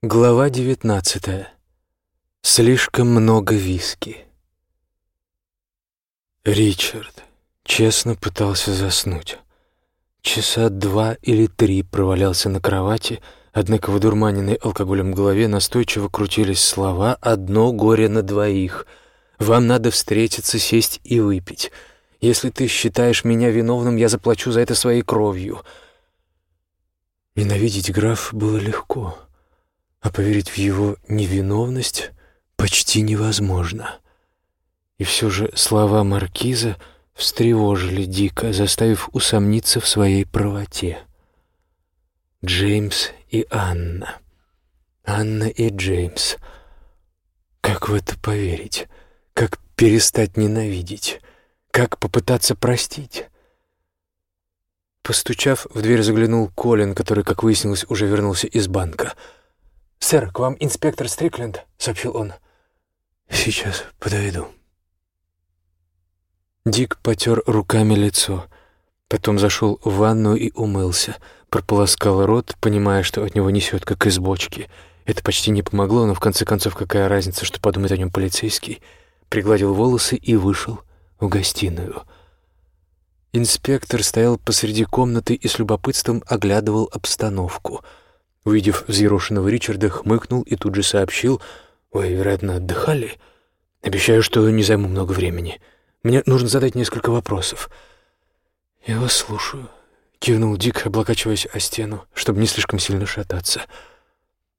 Глава девятнадцатая. Слишком много виски. Ричард честно пытался заснуть. Часа два или три провалялся на кровати, однако в одурманенной алкоголем голове настойчиво крутились слова «одно горе на двоих». «Вам надо встретиться, сесть и выпить. Если ты считаешь меня виновным, я заплачу за это своей кровью». Ненавидеть граф было легко а поверить в его невиновность почти невозможно. И все же слова маркиза встревожили Дика, заставив усомниться в своей правоте. Джеймс и Анна. Анна и Джеймс. Как в это поверить? Как перестать ненавидеть? Как попытаться простить? Постучав, в дверь заглянул Колин, который, как выяснилось, уже вернулся из банка — «Сэр, к вам инспектор Стрикленд», — сообщил он. «Сейчас подойду». Дик потер руками лицо, потом зашел в ванну и умылся, прополоскал рот, понимая, что от него несет, как из бочки. Это почти не помогло, но в конце концов какая разница, что подумает о нем полицейский. Пригладил волосы и вышел в гостиную. Инспектор стоял посреди комнаты и с любопытством оглядывал обстановку — Увидев взъерошенного Ричарда, хмыкнул и тут же сообщил, «Вы, вероятно, отдыхали? Обещаю, что не займу много времени. Мне нужно задать несколько вопросов». «Я вас слушаю», — кивнул Дик, облокачиваясь о стену, чтобы не слишком сильно шататься.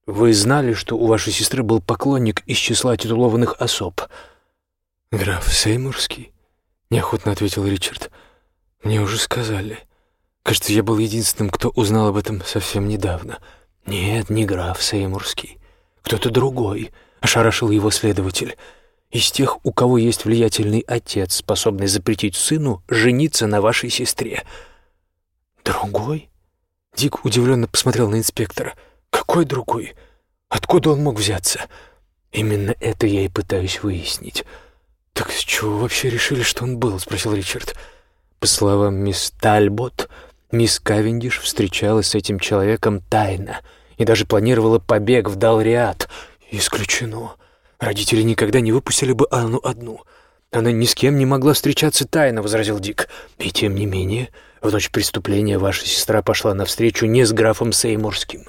«Вы знали, что у вашей сестры был поклонник из числа титулованных особ?» «Граф Сеймурский?» — неохотно ответил Ричард. «Мне уже сказали. Кажется, я был единственным, кто узнал об этом совсем недавно». «Нет, не граф Сеймурский. Кто-то другой», — ошарашил его следователь. «Из тех, у кого есть влиятельный отец, способный запретить сыну жениться на вашей сестре». «Другой?» Дик удивленно посмотрел на инспектора. «Какой другой? Откуда он мог взяться?» «Именно это я и пытаюсь выяснить». «Так с чего вообще решили, что он был?» — спросил Ричард. «По словам мисс Тальбот, мисс Кавендиш встречалась с этим человеком тайно» и даже планировала побег в Далриат. Исключено. Родители никогда не выпустили бы Анну одну. Она ни с кем не могла встречаться тайно, — возразил Дик. И тем не менее, в ночь преступления ваша сестра пошла навстречу не с графом Сеймурским.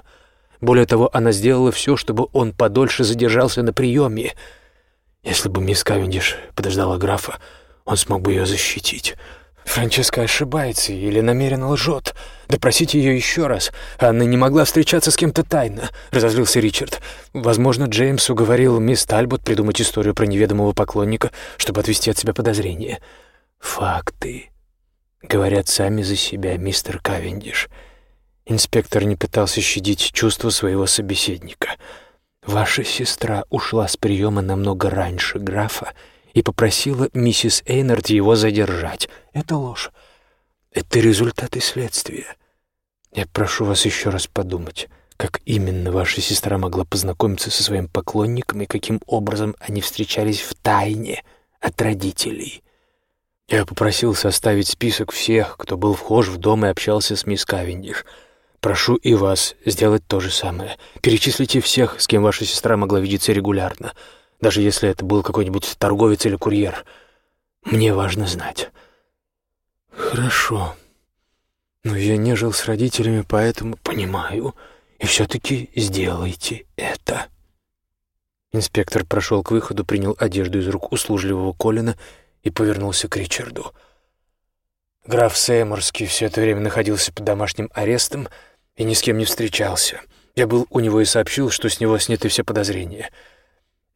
Более того, она сделала все, чтобы он подольше задержался на приеме. Если бы мисс Кавендиш подождала графа, он смог бы ее защитить. Франческа ошибается или намеренно лжет. Допросите ее еще раз. Анна не могла встречаться с кем-то тайно, — разозлился Ричард. Возможно, Джеймс уговорил мисс Тальбот придумать историю про неведомого поклонника, чтобы отвести от себя подозрения. Факты. Говорят сами за себя, мистер Кавендиш. Инспектор не пытался щадить чувства своего собеседника. Ваша сестра ушла с приема намного раньше графа и попросила миссис Эйнард его задержать. Это ложь. Это результаты следствия. Я прошу вас еще раз подумать, как именно ваша сестра могла познакомиться со своим поклонником и каким образом они встречались в тайне от родителей. Я попросил составить список всех, кто был вхож в дом и общался с мисс Кавендиш. Прошу и вас сделать то же самое. Перечислите всех, с кем ваша сестра могла видеться регулярно — даже если это был какой-нибудь торговец или курьер. Мне важно знать». «Хорошо. Но я не жил с родителями, поэтому понимаю. И все-таки сделайте это». Инспектор прошел к выходу, принял одежду из рук услужливого Колина и повернулся к Ричарду. Граф Сейморский все это время находился под домашним арестом и ни с кем не встречался. Я был у него и сообщил, что с него сняты все подозрения —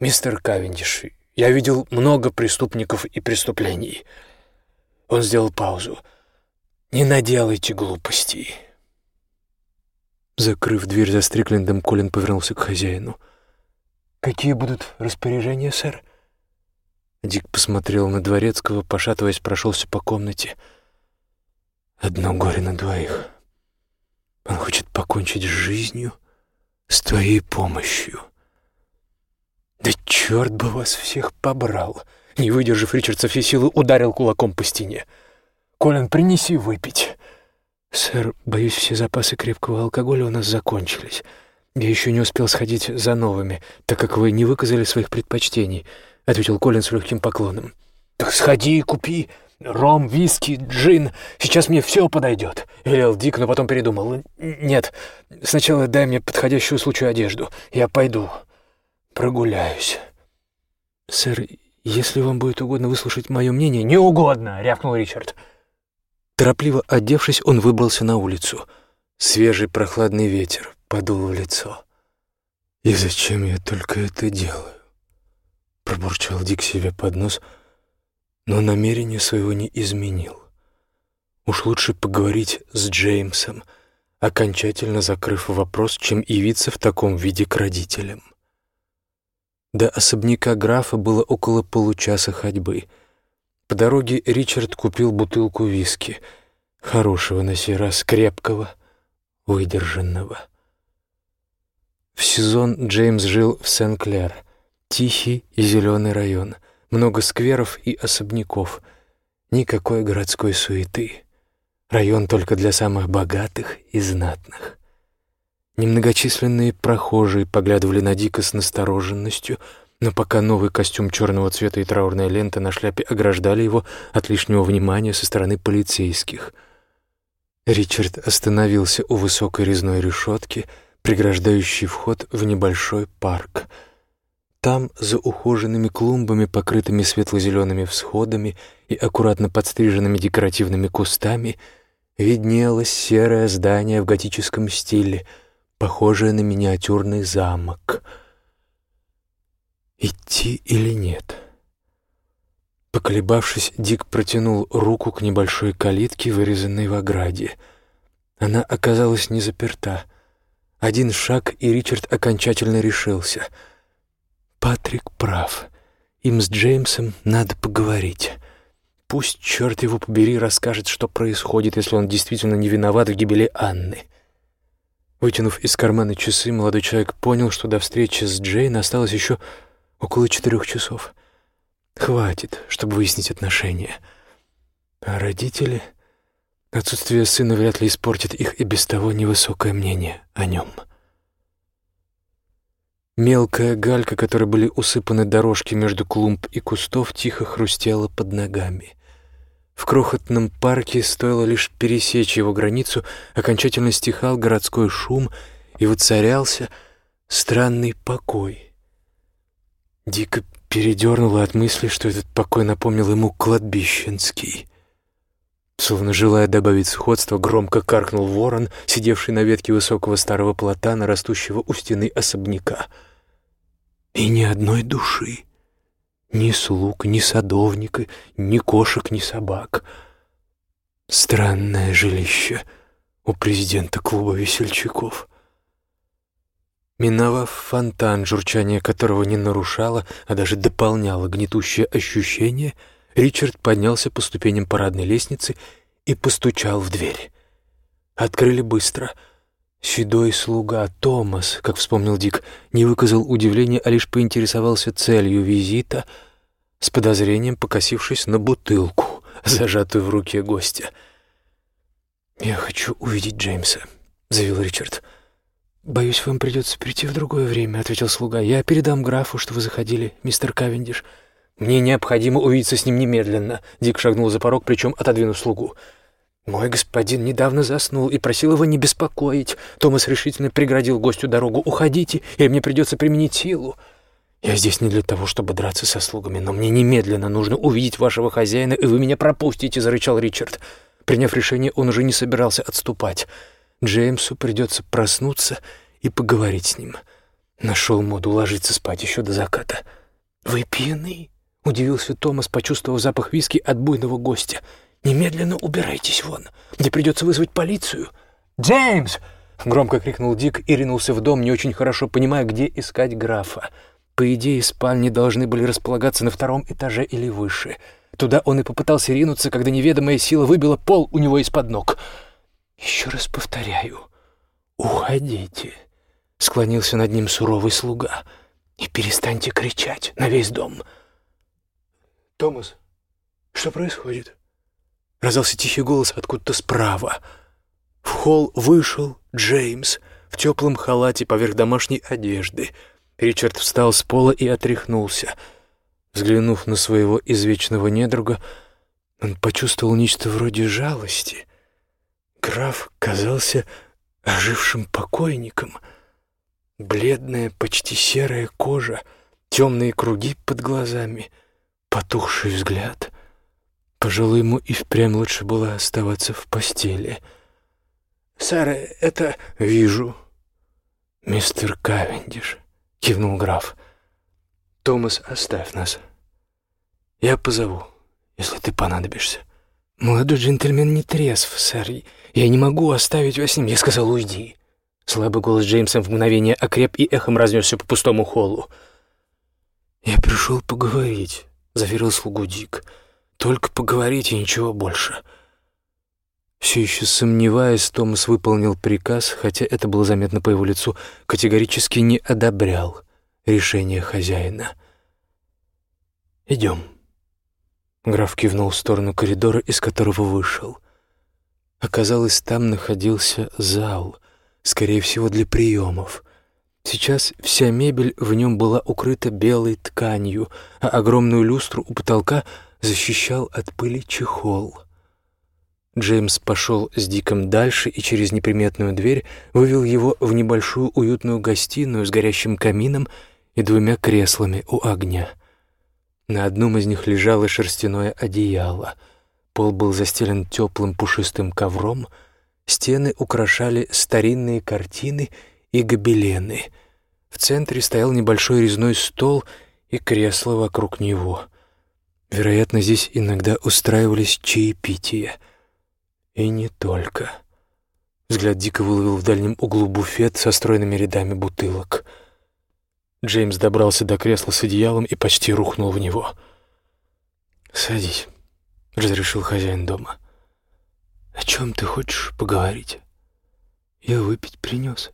«Мистер Кавендиш, я видел много преступников и преступлений». Он сделал паузу. «Не наделайте глупостей». Закрыв дверь за Стриклендом, Колин повернулся к хозяину. «Какие будут распоряжения, сэр?» Дик посмотрел на Дворецкого, пошатываясь, прошелся по комнате. «Одно горе на двоих. Он хочет покончить с жизнью с твоей помощью». «Да черт бы вас всех побрал!» Не выдержав, Ричард со всей силы ударил кулаком по стене. «Колин, принеси выпить». «Сэр, боюсь, все запасы крепкого алкоголя у нас закончились. «Я еще не успел сходить за новыми, так как вы не выказали своих предпочтений», — ответил Колин с легким поклоном. «Так сходи и купи ром, виски, джин. Сейчас мне все подойдет», — велел Дик, но потом передумал. «Нет, сначала дай мне подходящую случаю одежду. Я пойду прогуляюсь». «Сэр, если вам будет угодно выслушать мое мнение...» «Не угодно!» — рявкнул Ричард. Торопливо одевшись, он выбрался на улицу. Свежий прохладный ветер подул в лицо. «И зачем я только это делаю?» Пробурчал Дик себе под нос, но намерение своего не изменил. Уж лучше поговорить с Джеймсом, окончательно закрыв вопрос, чем явиться в таком виде к родителям. До особняка графа было около получаса ходьбы — по дороге Ричард купил бутылку виски. Хорошего на сей раз, крепкого, выдержанного. В сезон Джеймс жил в Сен-Клер. Тихий и зеленый район. Много скверов и особняков. Никакой городской суеты. Район только для самых богатых и знатных. Немногочисленные прохожие поглядывали на Дика с настороженностью — но пока новый костюм черного цвета и траурная лента на шляпе ограждали его от лишнего внимания со стороны полицейских. Ричард остановился у высокой резной решетки, преграждающей вход в небольшой парк. Там, за ухоженными клумбами, покрытыми светло-зелеными всходами и аккуратно подстриженными декоративными кустами, виднелось серое здание в готическом стиле, похожее на миниатюрный замок — Идти или нет? Поколебавшись, Дик протянул руку к небольшой калитке, вырезанной в ограде. Она оказалась не заперта. Один шаг, и Ричард окончательно решился. Патрик прав. Им с Джеймсом надо поговорить. Пусть, черт его побери, расскажет, что происходит, если он действительно не виноват в гибели Анны. Вытянув из кармана часы, молодой человек понял, что до встречи с Джейн осталось еще Около четырех часов. Хватит, чтобы выяснить отношения. А родители... Отсутствие сына вряд ли испортит их и без того невысокое мнение о нем. Мелкая галька, которой были усыпаны дорожки между клумб и кустов, тихо хрустела под ногами. В крохотном парке стоило лишь пересечь его границу, окончательно стихал городской шум и воцарялся странный покой. Дико передернуло от мысли, что этот покой напомнил ему кладбищенский. Словно желая добавить сходство, громко каркнул ворон, сидевший на ветке высокого старого платана, растущего у стены особняка. И ни одной души, ни слуг, ни садовника, ни кошек, ни собак. Странное жилище у президента клуба весельчаков — Миновав фонтан, журчание которого не нарушало, а даже дополняло гнетущее ощущение, Ричард поднялся по ступеням парадной лестницы и постучал в дверь. Открыли быстро. Седой слуга Томас, как вспомнил Дик, не выказал удивления, а лишь поинтересовался целью визита, с подозрением покосившись на бутылку, зажатую в руке гостя. «Я хочу увидеть Джеймса», — заявил Ричард. «Боюсь, вам придется прийти в другое время», — ответил слуга. «Я передам графу, что вы заходили, мистер Кавендиш». «Мне необходимо увидеться с ним немедленно», — Дик шагнул за порог, причем отодвинув слугу. «Мой господин недавно заснул и просил его не беспокоить». Томас решительно преградил гостю дорогу. «Уходите, или мне придется применить силу». «Я здесь не для того, чтобы драться со слугами, но мне немедленно нужно увидеть вашего хозяина, и вы меня пропустите», — зарычал Ричард. Приняв решение, он уже не собирался отступать. Джеймсу придется проснуться и поговорить с ним. Нашел моду ложиться спать еще до заката. «Вы пьяны?» — удивился Томас, почувствовав запах виски от буйного гостя. «Немедленно убирайтесь вон. Мне придется вызвать полицию». «Джеймс!» — громко крикнул Дик и ринулся в дом, не очень хорошо понимая, где искать графа. По идее, спальни должны были располагаться на втором этаже или выше. Туда он и попытался ринуться, когда неведомая сила выбила пол у него из-под ног — «Еще раз повторяю, уходите», — склонился над ним суровый слуга, — «и перестаньте кричать на весь дом». «Томас, что происходит?» Раздался тихий голос откуда-то справа. В холл вышел Джеймс в теплом халате поверх домашней одежды. Ричард встал с пола и отряхнулся. Взглянув на своего извечного недруга, он почувствовал нечто вроде жалости. Граф казался ожившим покойником. Бледная, почти серая кожа, темные круги под глазами, потухший взгляд. Пожалуй, ему и впрямь лучше было оставаться в постели. «Сэр, это...» «Вижу. Мистер Кавендиш», — кивнул граф. «Томас, оставь нас. Я позову, если ты понадобишься». «Молодой джентльмен не трезв, сэр. Я не могу оставить вас с ним. Я сказал, уйди». Слабый голос Джеймса в мгновение окреп и эхом разнесся по пустому холлу. «Я пришел поговорить», — заверил слугу Дик. «Только поговорить и ничего больше». Все еще сомневаясь, Томас выполнил приказ, хотя это было заметно по его лицу, категорически не одобрял решение хозяина. «Идем». Граф кивнул в сторону коридора, из которого вышел. Оказалось, там находился зал, скорее всего, для приемов. Сейчас вся мебель в нем была укрыта белой тканью, а огромную люстру у потолка защищал от пыли чехол. Джеймс пошел с Диком дальше и через неприметную дверь вывел его в небольшую уютную гостиную с горящим камином и двумя креслами у огня — на одном из них лежало шерстяное одеяло. Пол был застелен теплым пушистым ковром, стены украшали старинные картины и гобелены. В центре стоял небольшой резной стол и кресло вокруг него. Вероятно, здесь иногда устраивались чаепития. И не только. Взгляд дико выловил в дальнем углу буфет со стройными рядами бутылок — Джеймс добрался до кресла с одеялом и почти рухнул в него. «Садись», — разрешил хозяин дома. «О чем ты хочешь поговорить?» «Я выпить принес».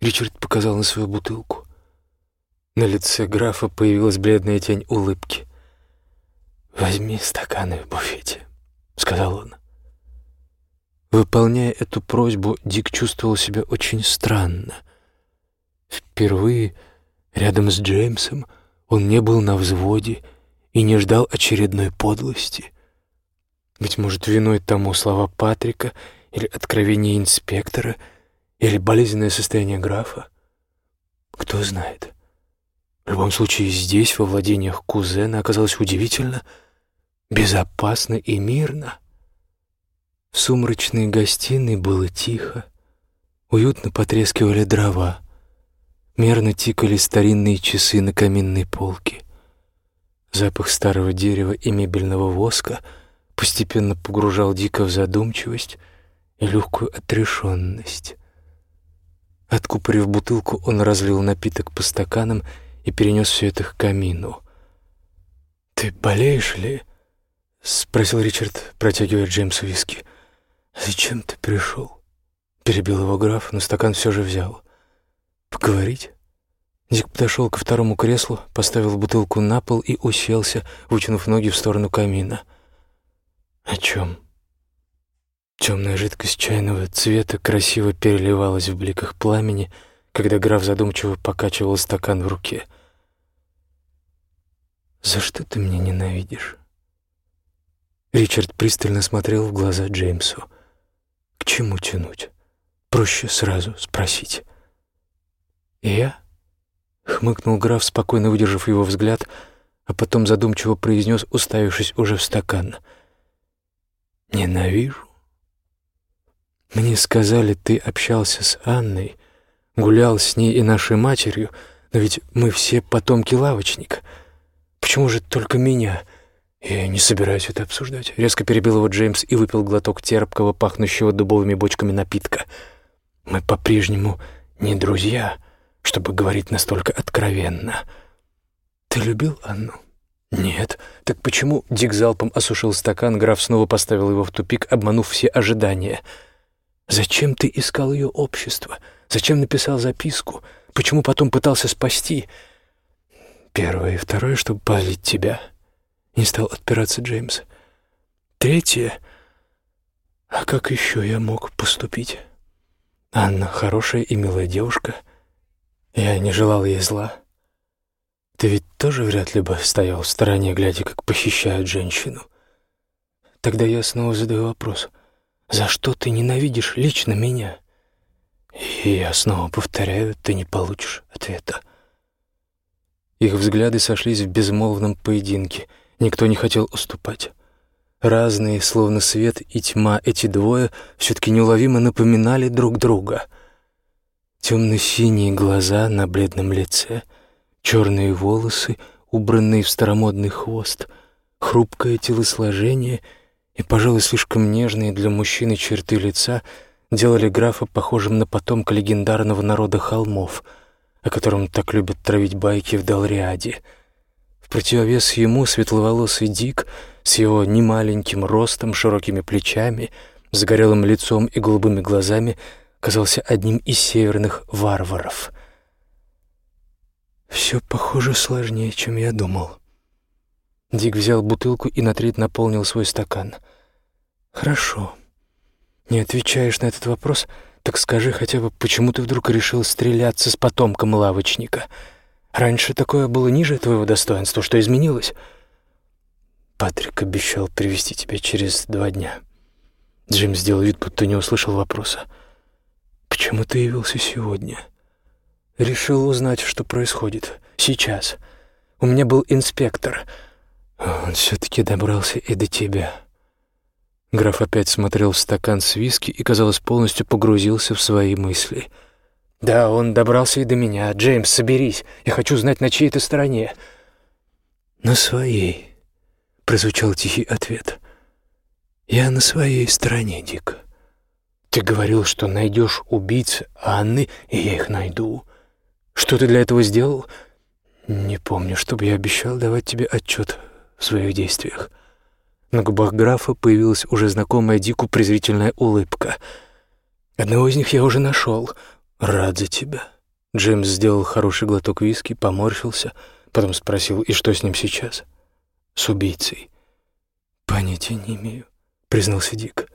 Ричард показал на свою бутылку. На лице графа появилась бледная тень улыбки. «Возьми стаканы в буфете», — сказал он. Выполняя эту просьбу, Дик чувствовал себя очень странно. Впервые Рядом с Джеймсом он не был на взводе и не ждал очередной подлости. Быть может, виной тому слова Патрика или откровение инспектора или болезненное состояние графа? Кто знает. В любом случае, здесь, во владениях кузена, оказалось удивительно безопасно и мирно. В сумрачной гостиной было тихо, уютно потрескивали дрова — Мерно тикали старинные часы на каминной полке. Запах старого дерева и мебельного воска постепенно погружал Дика в задумчивость и легкую отрешенность. Откупорив бутылку, он разлил напиток по стаканам и перенес все это к камину. «Ты болеешь ли?» — спросил Ричард, протягивая Джеймсу виски. «Зачем ты пришел?» — перебил его граф, но стакан все же взял. «Поговорить?» Дик подошел ко второму креслу, поставил бутылку на пол и уселся, вытянув ноги в сторону камина. «О чем?» Темная жидкость чайного цвета красиво переливалась в бликах пламени, когда граф задумчиво покачивал стакан в руке. «За что ты меня ненавидишь?» Ричард пристально смотрел в глаза Джеймсу. «К чему тянуть? Проще сразу спросить». «Я?» — хмыкнул граф, спокойно выдержав его взгляд, а потом задумчиво произнес, уставившись уже в стакан. «Ненавижу. Мне сказали, ты общался с Анной, гулял с ней и нашей матерью, но ведь мы все потомки лавочника. Почему же только меня?» «Я не собираюсь это обсуждать», — резко перебил его Джеймс и выпил глоток терпкого, пахнущего дубовыми бочками напитка. «Мы по-прежнему не друзья, чтобы говорить настолько откровенно. Ты любил Анну? Нет. Так почему Дик залпом осушил стакан, граф снова поставил его в тупик, обманув все ожидания? Зачем ты искал ее общество? Зачем написал записку? Почему потом пытался спасти? Первое и второе, чтобы палить тебя. Не стал отпираться Джеймс. Третье. А как еще я мог поступить? Анна хорошая и милая девушка. Я не желал ей зла. Ты ведь тоже вряд ли бы стоял в стороне, глядя, как похищают женщину. Тогда я снова задаю вопрос. За что ты ненавидишь лично меня? И я снова повторяю, ты не получишь ответа. Их взгляды сошлись в безмолвном поединке. Никто не хотел уступать. Разные, словно свет и тьма, эти двое все-таки неуловимо напоминали друг друга. Темно-синие глаза на бледном лице, черные волосы, убранные в старомодный хвост, хрупкое телосложение и, пожалуй, слишком нежные для мужчины черты лица делали графа похожим на потомка легендарного народа холмов, о котором так любят травить байки в Далриаде — в противовес ему светловолосый Дик с его немаленьким ростом, широкими плечами, загорелым лицом и голубыми глазами казался одним из северных варваров. Все, похоже, сложнее, чем я думал. Дик взял бутылку и на треть наполнил свой стакан. «Хорошо. Не отвечаешь на этот вопрос, так скажи хотя бы, почему ты вдруг решил стреляться с потомком лавочника?» Раньше такое было ниже твоего достоинства. Что изменилось? Патрик обещал привести тебя через два дня. Джим сделал вид, будто не услышал вопроса. Почему ты явился сегодня? Решил узнать, что происходит. Сейчас. У меня был инспектор. Он все-таки добрался и до тебя. Граф опять смотрел в стакан с виски и, казалось, полностью погрузился в свои мысли — «Да, он добрался и до меня. Джеймс, соберись. Я хочу знать, на чьей ты стороне». «На своей», — прозвучал тихий ответ. «Я на своей стороне, Дик. Ты говорил, что найдешь убийц Анны, и я их найду. Что ты для этого сделал?» «Не помню, чтобы я обещал давать тебе отчет в своих действиях». На губах графа появилась уже знакомая Дику презрительная улыбка. «Одного из них я уже нашел», «Рад за тебя». Джеймс сделал хороший глоток виски, поморщился, потом спросил, и что с ним сейчас? «С убийцей». «Понятия не имею», — признался Дик.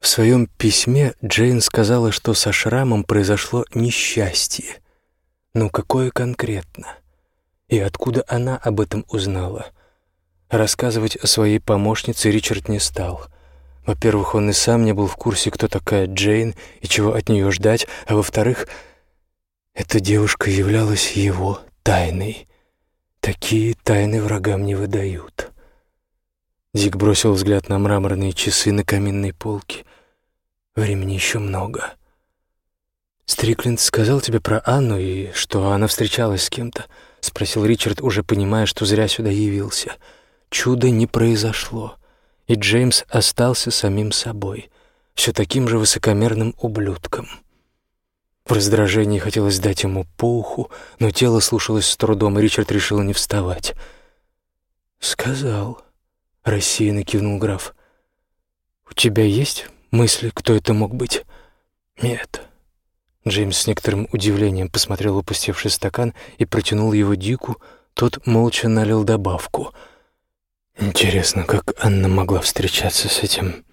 В своем письме Джейн сказала, что со шрамом произошло несчастье. Но какое конкретно? И откуда она об этом узнала? Рассказывать о своей помощнице Ричард не стал — во-первых, он и сам не был в курсе, кто такая Джейн и чего от нее ждать, а во-вторых, эта девушка являлась его тайной. Такие тайны врагам не выдают. Дик бросил взгляд на мраморные часы на каминной полке. Времени еще много. «Стрикленд сказал тебе про Анну и что она встречалась с кем-то?» — спросил Ричард, уже понимая, что зря сюда явился. «Чудо не произошло и Джеймс остался самим собой, все таким же высокомерным ублюдком. В раздражении хотелось дать ему по уху, но тело слушалось с трудом, и Ричард решил не вставать. «Сказал», — рассеянно кивнул граф. «У тебя есть мысли, кто это мог быть?» «Нет». Джеймс с некоторым удивлением посмотрел опустевший стакан и протянул его Дику, тот молча налил добавку — Интересно, как Анна могла встречаться с этим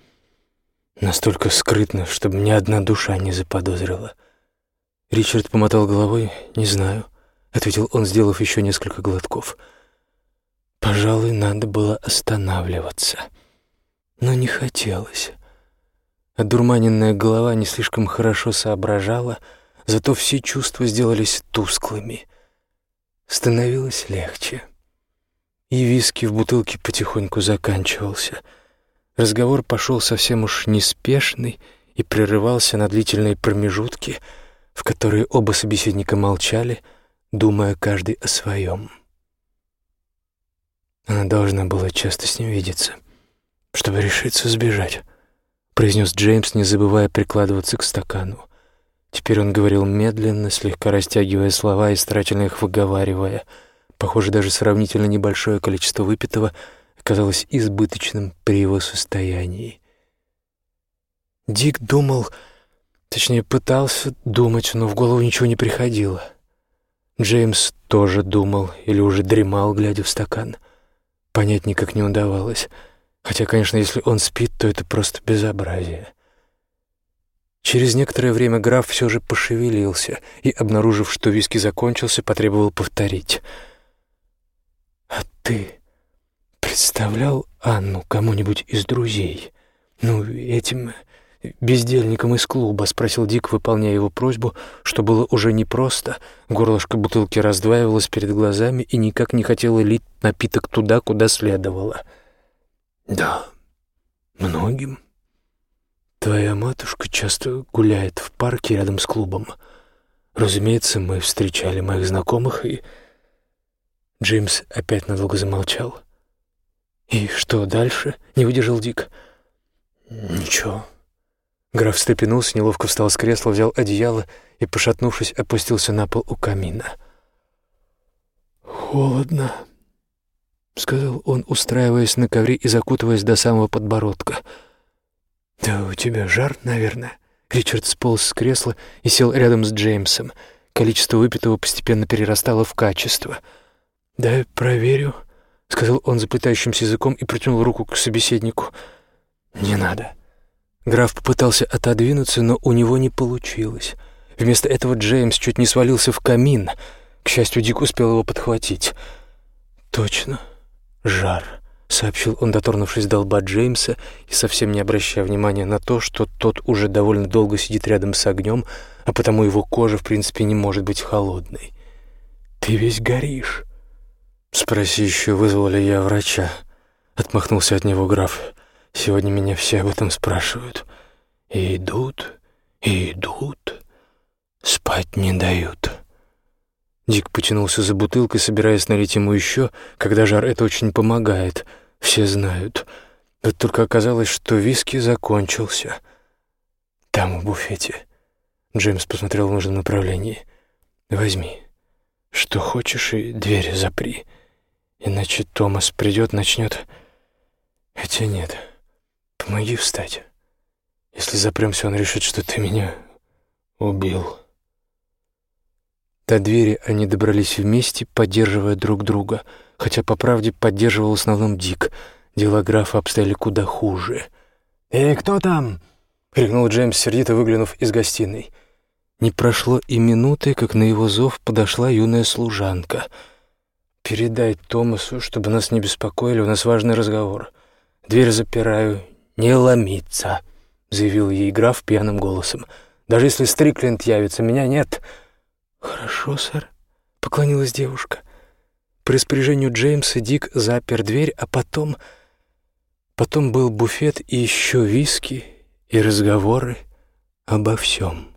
настолько скрытно, чтобы ни одна душа не заподозрила. Ричард помотал головой. «Не знаю», — ответил он, сделав еще несколько глотков. «Пожалуй, надо было останавливаться. Но не хотелось». Одурманенная голова не слишком хорошо соображала, зато все чувства сделались тусклыми. Становилось легче и виски в бутылке потихоньку заканчивался. Разговор пошел совсем уж неспешный и прерывался на длительные промежутки, в которые оба собеседника молчали, думая каждый о своем. Она должна была часто с ним видеться, чтобы решиться сбежать, произнес Джеймс, не забывая прикладываться к стакану. Теперь он говорил медленно, слегка растягивая слова и старательно их выговаривая — Похоже, даже сравнительно небольшое количество выпитого оказалось избыточным при его состоянии. Дик думал, точнее пытался думать, но в голову ничего не приходило. Джеймс тоже думал или уже дремал, глядя в стакан. Понять никак не удавалось. Хотя, конечно, если он спит, то это просто безобразие. Через некоторое время граф все же пошевелился и, обнаружив, что виски закончился, потребовал повторить. «А ты представлял Анну кому-нибудь из друзей? Ну, этим бездельником из клуба?» — спросил Дик, выполняя его просьбу, что было уже непросто. Горлышко бутылки раздваивалось перед глазами и никак не хотело лить напиток туда, куда следовало. «Да, многим», Твоя матушка часто гуляет в парке рядом с клубом. Разумеется, мы встречали моих знакомых, и... Джеймс опять надолго замолчал. «И что дальше?» — не выдержал Дик. «Ничего». Граф встрепенулся, неловко встал с кресла, взял одеяло и, пошатнувшись, опустился на пол у камина. «Холодно», — сказал он, устраиваясь на ковре и закутываясь до самого подбородка — «Да у тебя жар, наверное». Ричард сполз с кресла и сел рядом с Джеймсом. Количество выпитого постепенно перерастало в качество. «Дай проверю», — сказал он заплетающимся языком и протянул руку к собеседнику. «Не надо». Граф попытался отодвинуться, но у него не получилось. Вместо этого Джеймс чуть не свалился в камин. К счастью, Дик успел его подхватить. «Точно, жар». — сообщил он, доторнувшись до лба Джеймса и совсем не обращая внимания на то, что тот уже довольно долго сидит рядом с огнем, а потому его кожа, в принципе, не может быть холодной. «Ты весь горишь». «Спроси еще, вызвал ли я врача?» — отмахнулся от него граф. «Сегодня меня все об этом спрашивают. И идут, и идут, спать не дают». Дик потянулся за бутылкой, собираясь налить ему еще, когда жар это очень помогает. Все знают. Вот только оказалось, что виски закончился. Там, в буфете. Джеймс посмотрел в нужном направлении. «Возьми. Что хочешь, и дверь запри. Иначе Томас придет, начнет... Хотя нет. Помоги встать. Если запремся, он решит, что ты меня убил». До двери они добрались вместе, поддерживая друг друга, хотя, по правде, поддерживал в основном Дик. Дела графа обстояли куда хуже. «Эй, кто там?» — крикнул Джеймс, сердито выглянув из гостиной. Не прошло и минуты, как на его зов подошла юная служанка. «Передай Томасу, чтобы нас не беспокоили, у нас важный разговор. Дверь запираю, не ломиться», — заявил ей граф пьяным голосом. «Даже если Стрикленд явится, меня нет». «Хорошо, сэр», — поклонилась девушка. По распоряжению Джеймса Дик запер дверь, а потом... Потом был буфет и еще виски, и разговоры обо всем.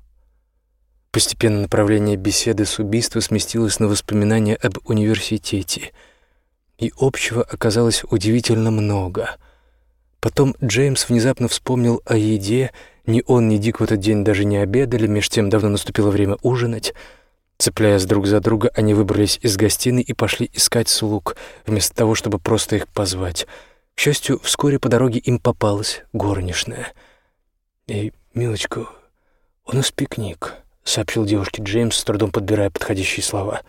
Постепенно направление беседы с убийства сместилось на воспоминания об университете, и общего оказалось удивительно много. Потом Джеймс внезапно вспомнил о еде, ни он, ни Дик в этот день даже не обедали, меж тем давно наступило время ужинать — Цепляясь друг за друга, они выбрались из гостиной и пошли искать слуг, вместо того, чтобы просто их позвать. К счастью, вскоре по дороге им попалась горничная. «Эй, милочка, у нас пикник», — сообщил девушке Джеймс, с трудом подбирая подходящие слова.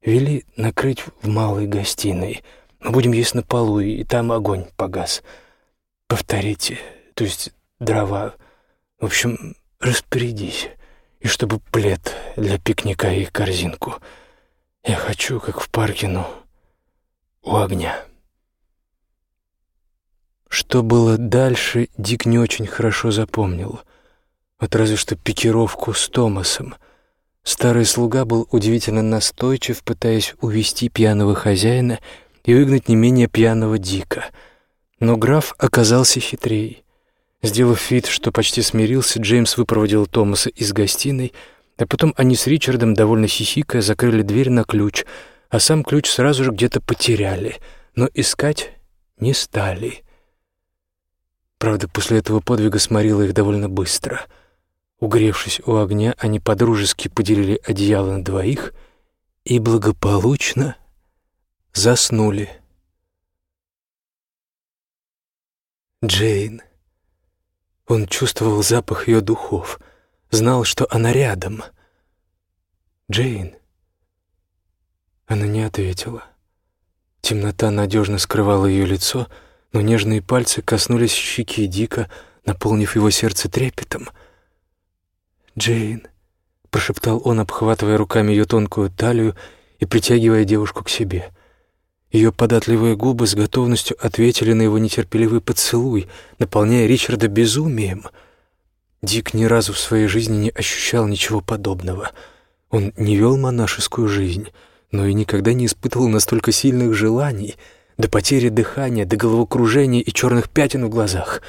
«Вели накрыть в малой гостиной. Мы будем есть на полу, и там огонь погас. Повторите, то есть дрова. В общем, распорядись» и чтобы плед для пикника и корзинку. Я хочу, как в парке, но у огня. Что было дальше, Дик не очень хорошо запомнил. Вот разве что пикировку с Томасом. Старый слуга был удивительно настойчив, пытаясь увести пьяного хозяина и выгнать не менее пьяного Дика. Но граф оказался хитрее. Сделав вид, что почти смирился, Джеймс выпроводил Томаса из гостиной, а потом они с Ричардом, довольно хихикая, закрыли дверь на ключ, а сам ключ сразу же где-то потеряли, но искать не стали. Правда, после этого подвига сморило их довольно быстро. Угревшись у огня, они подружески поделили одеяло на двоих и благополучно заснули. Джейн. Он чувствовал запах ее духов, знал, что она рядом. «Джейн?» Она не ответила. Темнота надежно скрывала ее лицо, но нежные пальцы коснулись щеки Дика, наполнив его сердце трепетом. Джейн», — прошептал он, обхватывая руками ее тонкую талию и притягивая девушку к себе. Ее податливые губы с готовностью ответили на его нетерпеливый поцелуй, наполняя Ричарда безумием. Дик ни разу в своей жизни не ощущал ничего подобного. Он не вел монашескую жизнь, но и никогда не испытывал настолько сильных желаний, до потери дыхания, до головокружения и черных пятен в глазах.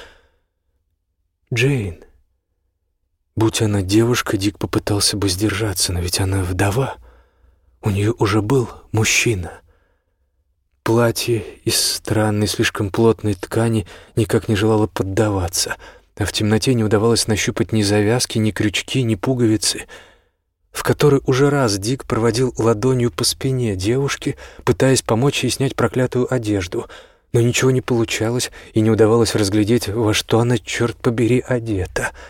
Джейн. Будь она девушка, Дик попытался бы сдержаться, но ведь она вдова. У нее уже был мужчина. Платье из странной, слишком плотной ткани никак не желало поддаваться, а в темноте не удавалось нащупать ни завязки, ни крючки, ни пуговицы, в который уже раз Дик проводил ладонью по спине девушки, пытаясь помочь ей снять проклятую одежду, но ничего не получалось и не удавалось разглядеть, во что она, черт побери, одета —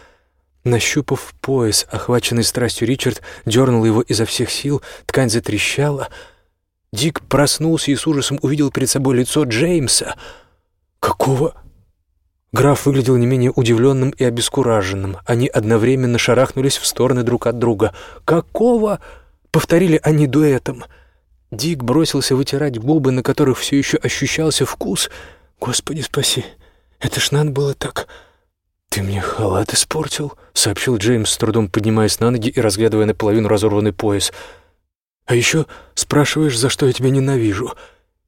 Нащупав пояс, охваченный страстью, Ричард дернул его изо всех сил, ткань затрещала. Дик проснулся и с ужасом увидел перед собой лицо Джеймса. «Какого?» Граф выглядел не менее удивленным и обескураженным. Они одновременно шарахнулись в стороны друг от друга. «Какого?» — повторили они дуэтом. Дик бросился вытирать губы, на которых все еще ощущался вкус. «Господи, спаси! Это ж надо было так...» «Ты мне халат испортил», — сообщил Джеймс, с трудом поднимаясь на ноги и разглядывая наполовину разорванный пояс. «А еще спрашиваешь, за что я тебя ненавижу.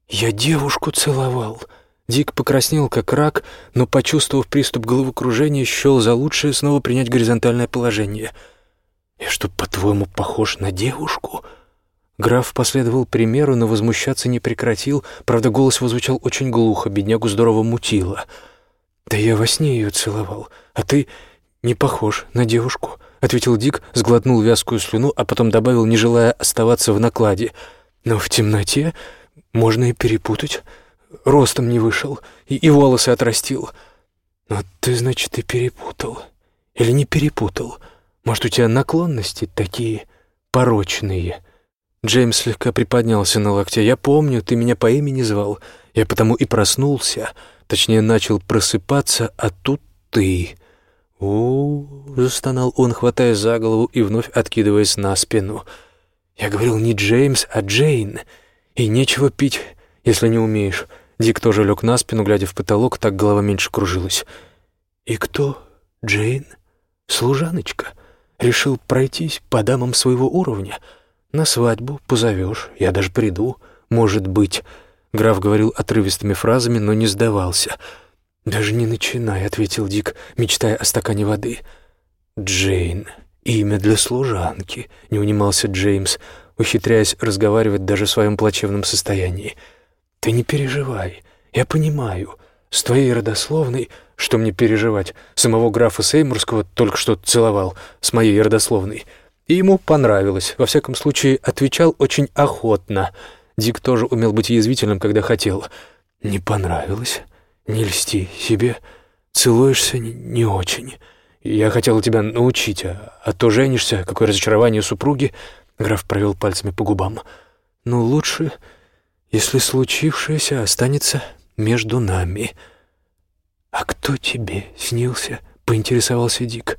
Я девушку целовал». Дик покраснел, как рак, но, почувствовав приступ головокружения, счел за лучшее снова принять горизонтальное положение. «Я что, по-твоему, похож на девушку?» Граф последовал примеру, но возмущаться не прекратил, правда, голос его звучал очень глухо, беднягу здорово мутило. «Я «Да я во сне ее целовал, а ты не похож на девушку», — ответил Дик, сглотнул вязкую слюну, а потом добавил, не желая оставаться в накладе. «Но в темноте можно и перепутать. Ростом не вышел и, и волосы отрастил». «Но ты, значит, и перепутал. Или не перепутал? Может, у тебя наклонности такие порочные?» Джеймс слегка приподнялся на локте. «Я помню, ты меня по имени звал. Я потому и проснулся». Точнее, начал просыпаться, а тут ты. у застонал он, хватая за голову и вновь откидываясь на спину. «Я говорил не Джеймс, а Джейн. И нечего пить, если не умеешь». Дик тоже лег на спину, глядя в потолок, так голова меньше кружилась. «И кто? Джейн? Служаночка? Решил пройтись по дамам своего уровня? На свадьбу позовешь, я даже приду, может быть». Граф говорил отрывистыми фразами, но не сдавался. «Даже не начинай», — ответил Дик, мечтая о стакане воды. «Джейн. Имя для служанки», — не унимался Джеймс, ухитряясь разговаривать даже в своем плачевном состоянии. «Ты не переживай. Я понимаю. С твоей родословной... Что мне переживать? Самого графа Сеймурского только что целовал с моей родословной. И ему понравилось. Во всяком случае, отвечал очень охотно — Дик тоже умел быть язвительным, когда хотел. «Не понравилось? Не льсти себе. Целуешься не, очень. Я хотел тебя научить, а, а то женишься, какое разочарование супруги». Граф провел пальцами по губам. «Но лучше, если случившееся останется между нами». «А кто тебе снился?» — поинтересовался Дик.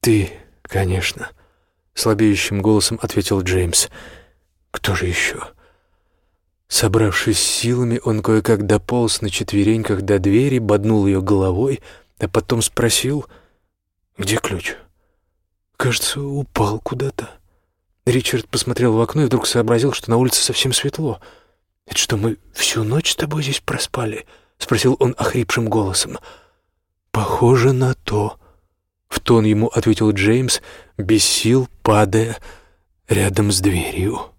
«Ты, конечно», — слабеющим голосом ответил Джеймс. «Кто же еще?» Собравшись силами, он кое-как дополз на четвереньках до двери, боднул ее головой, а потом спросил, «Где ключ?» «Кажется, упал куда-то». Ричард посмотрел в окно и вдруг сообразил, что на улице совсем светло. «Это что, мы всю ночь с тобой здесь проспали?» — спросил он охрипшим голосом. «Похоже на то», — в тон ему ответил Джеймс, без сил падая рядом с дверью.